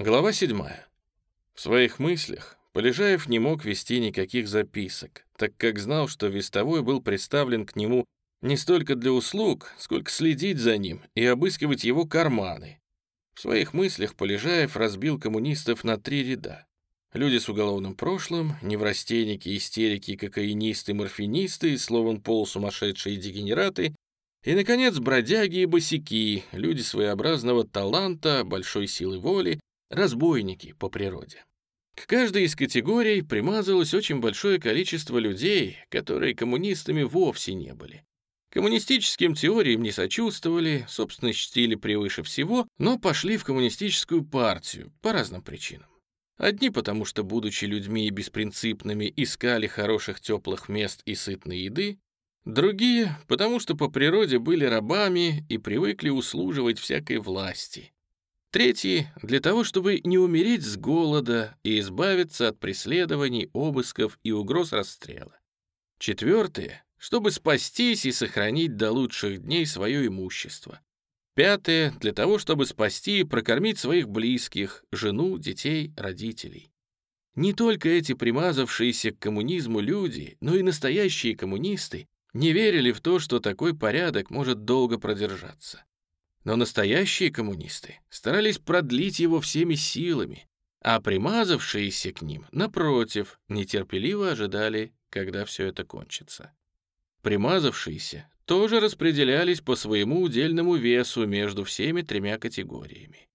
Глава 7. В своих мыслях Полежаев не мог вести никаких записок, так как знал, что вестовой был представлен к нему не столько для услуг, сколько следить за ним и обыскивать его карманы. В своих мыслях Полежаев разбил коммунистов на три ряда. Люди с уголовным прошлым, неврастенники, истерики, кокаинисты, морфинисты, словом, полусумасшедшие дегенераты и, наконец, бродяги и босяки, люди своеобразного таланта, большой силы воли, разбойники по природе. К каждой из категорий примазалось очень большое количество людей, которые коммунистами вовсе не были. Коммунистическим теориям не сочувствовали, собственно, чтили превыше всего, но пошли в коммунистическую партию по разным причинам. Одни потому, что, будучи людьми беспринципными, искали хороших теплых мест и сытной еды, другие потому, что по природе были рабами и привыкли услуживать всякой власти, Третьи — для того, чтобы не умереть с голода и избавиться от преследований, обысков и угроз расстрела. Четвертые — чтобы спастись и сохранить до лучших дней свое имущество. Пятое — для того, чтобы спасти и прокормить своих близких, жену, детей, родителей. Не только эти примазавшиеся к коммунизму люди, но и настоящие коммунисты не верили в то, что такой порядок может долго продержаться. Но настоящие коммунисты старались продлить его всеми силами, а примазавшиеся к ним, напротив, нетерпеливо ожидали, когда все это кончится. Примазавшиеся тоже распределялись по своему удельному весу между всеми тремя категориями.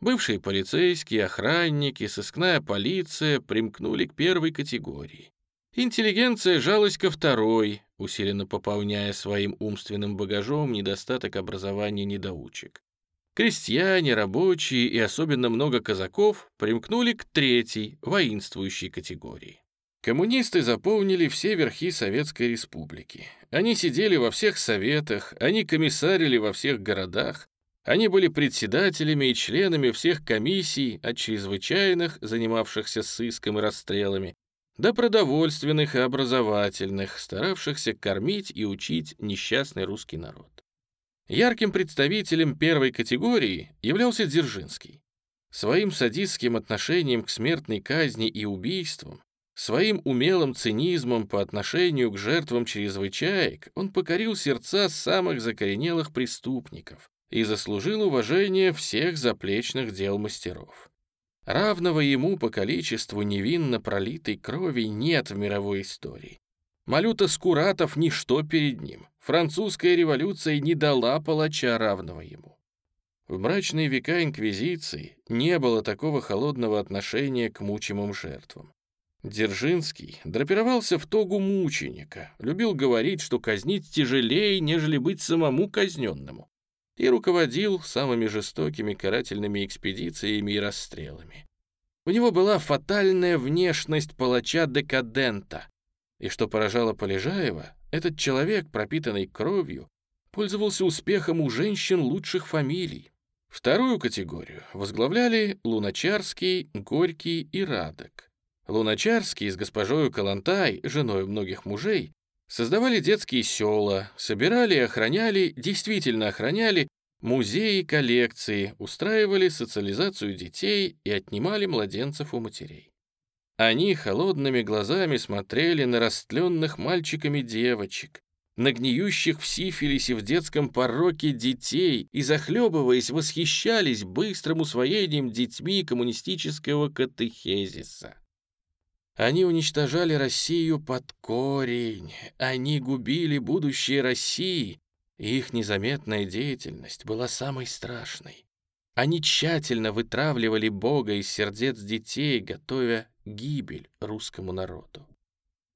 Бывшие полицейские, охранники, сыскная полиция примкнули к первой категории. Интеллигенция жалась ко второй, усиленно пополняя своим умственным багажом недостаток образования недоучек. Крестьяне, рабочие и особенно много казаков примкнули к третьей, воинствующей категории. Коммунисты заполнили все верхи Советской Республики. Они сидели во всех советах, они комиссарили во всех городах, они были председателями и членами всех комиссий, от чрезвычайных, занимавшихся сыском и расстрелами, до продовольственных и образовательных, старавшихся кормить и учить несчастный русский народ. Ярким представителем первой категории являлся Дзержинский. Своим садистским отношением к смертной казни и убийствам, своим умелым цинизмом по отношению к жертвам чрезвычаек он покорил сердца самых закоренелых преступников и заслужил уважение всех заплечных дел мастеров. Равного ему по количеству невинно пролитой крови нет в мировой истории. Малюта Скуратов — ничто перед ним. Французская революция не дала палача равного ему. В мрачные века Инквизиции не было такого холодного отношения к мучимым жертвам. Дзержинский драпировался в тогу мученика, любил говорить, что казнить тяжелее, нежели быть самому казненному и руководил самыми жестокими карательными экспедициями и расстрелами. У него была фатальная внешность палача-декадента, и что поражало Полежаева, этот человек, пропитанный кровью, пользовался успехом у женщин лучших фамилий. Вторую категорию возглавляли Луначарский, Горький и Радок. Луначарский с госпожою Калантай, женой многих мужей, Создавали детские села, собирали и охраняли, действительно охраняли, музеи коллекции, устраивали социализацию детей и отнимали младенцев у матерей. Они холодными глазами смотрели на растленных мальчиками девочек, на гниющих в сифилисе в детском пороке детей и, захлебываясь, восхищались быстрым усвоением детьми коммунистического катехезиса. Они уничтожали Россию под корень, они губили будущее России, и их незаметная деятельность была самой страшной. Они тщательно вытравливали Бога из сердец детей, готовя гибель русскому народу.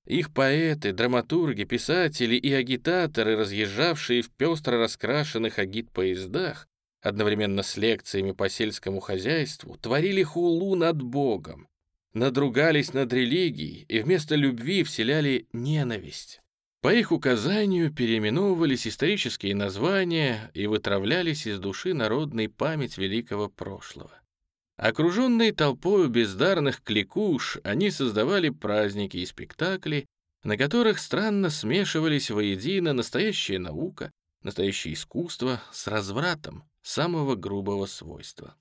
Их поэты, драматурги, писатели и агитаторы, разъезжавшие в пестро раскрашенных агит-поездах, одновременно с лекциями по сельскому хозяйству, творили хулу над Богом, надругались над религией и вместо любви вселяли ненависть. По их указанию переименовывались исторические названия и вытравлялись из души народной память великого прошлого. Окруженные толпою бездарных кликуш, они создавали праздники и спектакли, на которых странно смешивались воедино настоящая наука, настоящее искусство с развратом самого грубого свойства.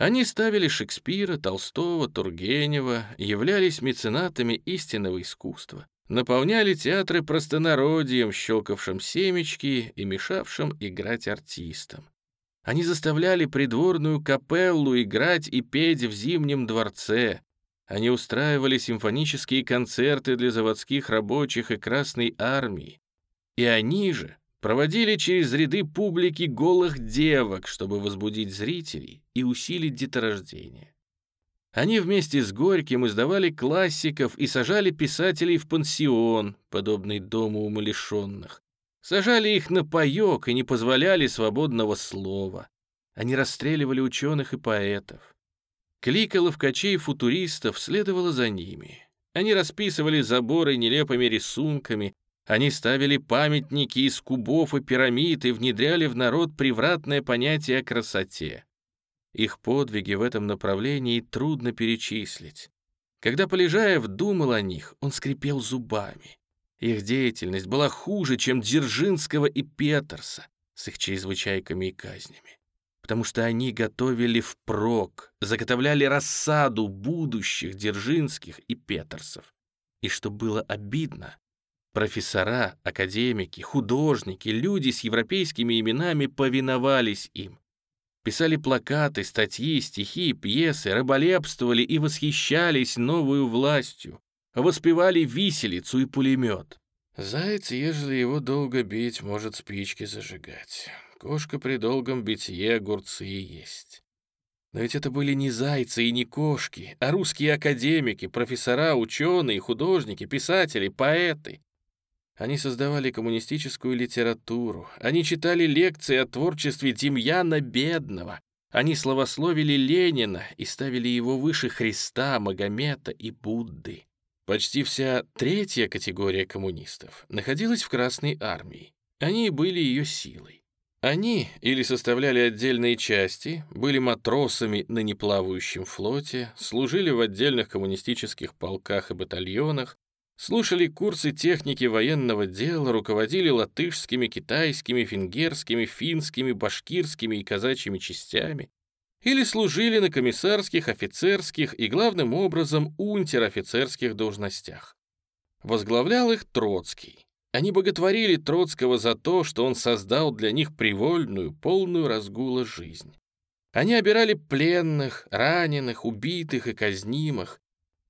Они ставили Шекспира, Толстого, Тургенева, являлись меценатами истинного искусства, наполняли театры простонародием, щелкавшим семечки и мешавшим играть артистам. Они заставляли придворную капеллу играть и петь в Зимнем дворце. Они устраивали симфонические концерты для заводских рабочих и Красной армии. И они же проводили через ряды публики голых девок, чтобы возбудить зрителей и усилить деторождение. Они вместе с Горьким издавали классиков и сажали писателей в пансион, подобный дому умалишенных. Сажали их на паёк и не позволяли свободного слова. Они расстреливали ученых и поэтов. Клика ловкачей-футуристов следовало за ними. Они расписывали заборы нелепыми рисунками, они ставили памятники из кубов и пирамид и внедряли в народ превратное понятие о красоте. Их подвиги в этом направлении трудно перечислить. Когда Полежаев думал о них, он скрипел зубами. Их деятельность была хуже, чем Дзержинского и Петерса с их чрезвычайками и казнями, потому что они готовили впрок, заготовляли рассаду будущих Дзержинских и Петерсов. И что было обидно, профессора, академики, художники, люди с европейскими именами повиновались им. Писали плакаты, статьи, стихи, пьесы, рыболепствовали и восхищались новую властью, воспевали виселицу и пулемет. Заяц, ежели его долго бить, может спички зажигать. Кошка при долгом битье огурцы есть. Но ведь это были не зайцы и не кошки, а русские академики, профессора, ученые, художники, писатели, поэты. Они создавали коммунистическую литературу, они читали лекции о творчестве Демьяна Бедного, они славословили Ленина и ставили его выше Христа, Магомета и Будды. Почти вся третья категория коммунистов находилась в Красной армии. Они были ее силой. Они или составляли отдельные части, были матросами на неплавающем флоте, служили в отдельных коммунистических полках и батальонах, слушали курсы техники военного дела, руководили латышскими, китайскими, венгерскими, финскими, башкирскими и казачьими частями, или служили на комиссарских, офицерских и, главным образом, унтер-офицерских должностях. Возглавлял их Троцкий. Они боготворили Троцкого за то, что он создал для них привольную, полную разгула жизнь. Они обирали пленных, раненых, убитых и казнимых,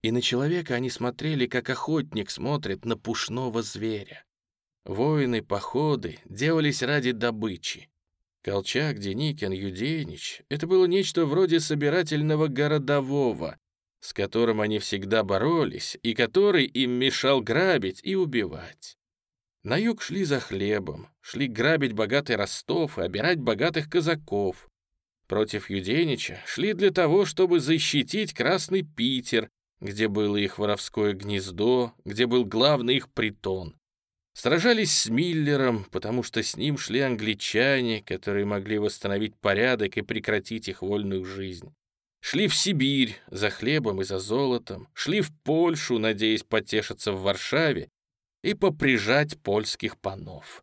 и на человека они смотрели, как охотник смотрит на пушного зверя. Воины, походы делались ради добычи. Колчак, Деникин, Юденич — это было нечто вроде собирательного городового, с которым они всегда боролись и который им мешал грабить и убивать. На юг шли за хлебом, шли грабить богатый Ростов и обирать богатых казаков. Против Юденича шли для того, чтобы защитить Красный Питер, где было их воровское гнездо, где был главный их притон. Сражались с Миллером, потому что с ним шли англичане, которые могли восстановить порядок и прекратить их вольную жизнь. Шли в Сибирь за хлебом и за золотом, шли в Польшу, надеясь потешиться в Варшаве и поприжать польских панов.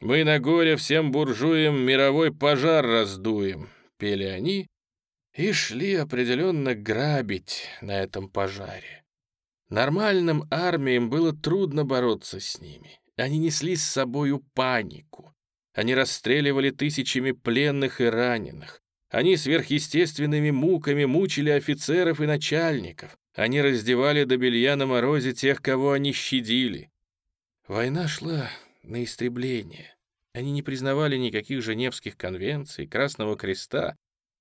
«Мы на горе всем буржуям мировой пожар раздуем», — пели они, и шли определенно грабить на этом пожаре. Нормальным армиям было трудно бороться с ними. Они несли с собою панику. Они расстреливали тысячами пленных и раненых. Они сверхъестественными муками мучили офицеров и начальников. Они раздевали до белья на морозе тех, кого они щадили. Война шла на истребление. Они не признавали никаких Женевских конвенций, Красного Креста.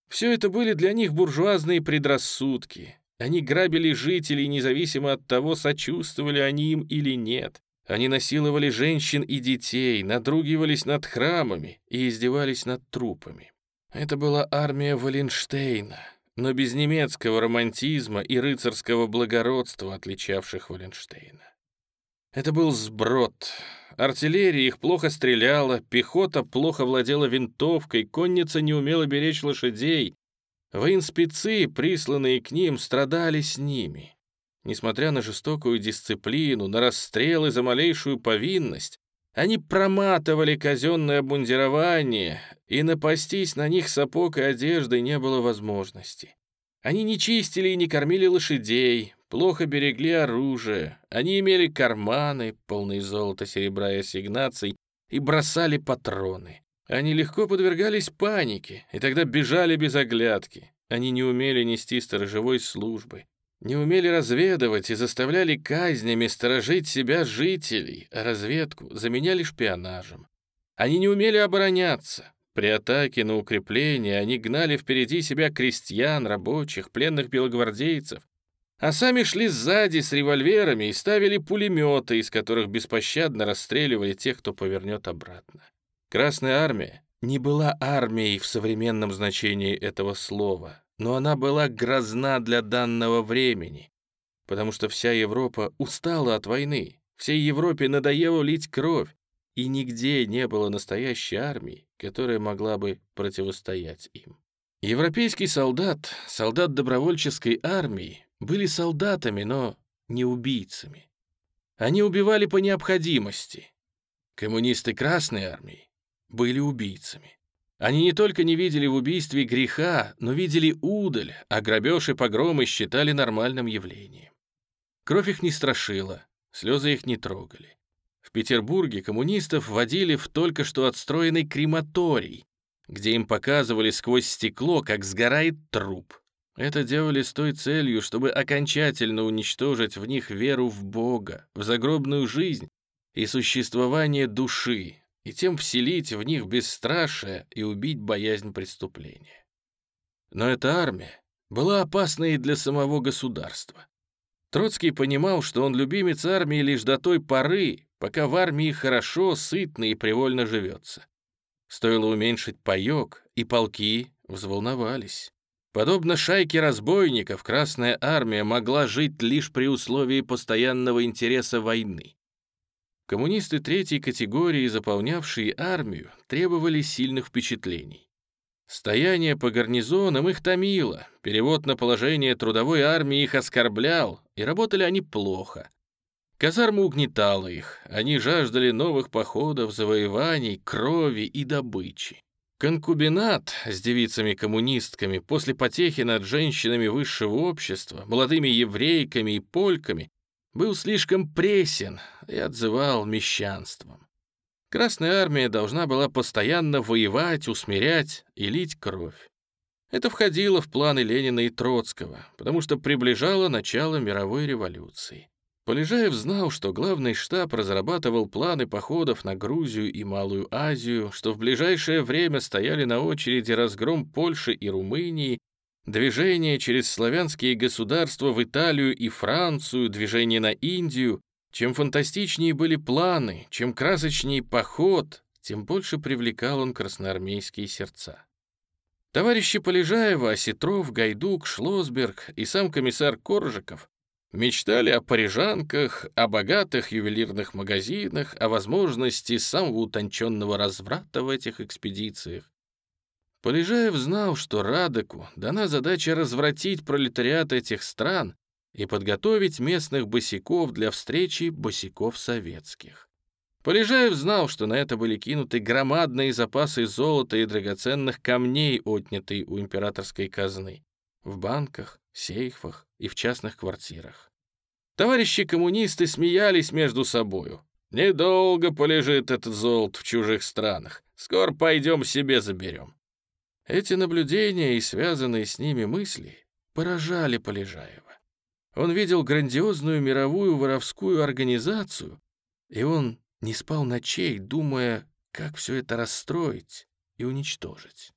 Все это были для них буржуазные предрассудки. Они грабили жителей, независимо от того, сочувствовали они им или нет. Они насиловали женщин и детей, надругивались над храмами и издевались над трупами. Это была армия Валенштейна, но без немецкого романтизма и рыцарского благородства, отличавших Валенштейна. Это был сброд. Артиллерия их плохо стреляла, пехота плохо владела винтовкой, конница не умела беречь лошадей. Воинспецы, присланные к ним, страдали с ними. Несмотря на жестокую дисциплину, на расстрелы за малейшую повинность, Они проматывали казенное обмундирование, и напастись на них сапог и одежды не было возможности. Они не чистили и не кормили лошадей, плохо берегли оружие, они имели карманы, полные золота, серебра и ассигнаций, и бросали патроны. Они легко подвергались панике, и тогда бежали без оглядки. Они не умели нести сторожевой службы, не умели разведывать и заставляли казнями сторожить себя жителей, а разведку заменяли шпионажем. Они не умели обороняться. При атаке на укрепление они гнали впереди себя крестьян, рабочих, пленных белогвардейцев, а сами шли сзади с револьверами и ставили пулеметы, из которых беспощадно расстреливали тех, кто повернет обратно. Красная армия не была армией в современном значении этого слова, но она была грозна для данного времени, потому что вся Европа устала от войны, всей Европе надоело лить кровь, и нигде не было настоящей армии, которая могла бы противостоять им. Европейский солдат, солдат добровольческой армии, были солдатами, но не убийцами. Они убивали по необходимости. Коммунисты Красной армии были убийцами. Они не только не видели в убийстве греха, но видели удаль, а грабеж и погромы считали нормальным явлением. Кровь их не страшила, слезы их не трогали. В Петербурге коммунистов водили в только что отстроенный крематорий, где им показывали сквозь стекло, как сгорает труп. Это делали с той целью, чтобы окончательно уничтожить в них веру в Бога, в загробную жизнь и существование души, и тем вселить в них бесстрашие и убить боязнь преступления. Но эта армия была опасна и для самого государства. Троцкий понимал, что он любимец армии лишь до той поры, пока в армии хорошо, сытно и привольно живется. Стоило уменьшить паёк, и полки взволновались. Подобно шайке разбойников, Красная Армия могла жить лишь при условии постоянного интереса войны. Коммунисты третьей категории, заполнявшие армию, требовали сильных впечатлений. Стояние по гарнизонам их томило, перевод на положение трудовой армии их оскорблял, и работали они плохо. Казарма угнетала их, они жаждали новых походов, завоеваний, крови и добычи. Конкубинат с девицами-коммунистками после потехи над женщинами высшего общества, молодыми еврейками и польками был слишком пресен и отзывал мещанством. Красная армия должна была постоянно воевать, усмирять и лить кровь. Это входило в планы Ленина и Троцкого, потому что приближало начало мировой революции. Полежаев знал, что главный штаб разрабатывал планы походов на Грузию и Малую Азию, что в ближайшее время стояли на очереди разгром Польши и Румынии Движение через славянские государства в Италию и Францию, движение на Индию. Чем фантастичнее были планы, чем красочнее поход, тем больше привлекал он красноармейские сердца. Товарищи Полежаева, Осетров, Гайдук, Шлосберг и сам комиссар Коржиков мечтали о парижанках, о богатых ювелирных магазинах, о возможности самого утонченного разврата в этих экспедициях. Полежаев знал, что Радоку дана задача развратить пролетариат этих стран и подготовить местных босиков для встречи босиков советских. Полежаев знал, что на это были кинуты громадные запасы золота и драгоценных камней, отнятые у императорской казны, в банках, сейфах и в частных квартирах. Товарищи коммунисты смеялись между собою. «Недолго полежит этот золото в чужих странах. Скоро пойдем себе заберем». Эти наблюдения и связанные с ними мысли поражали Полежаева. Он видел грандиозную мировую воровскую организацию, и он не спал ночей, думая, как все это расстроить и уничтожить.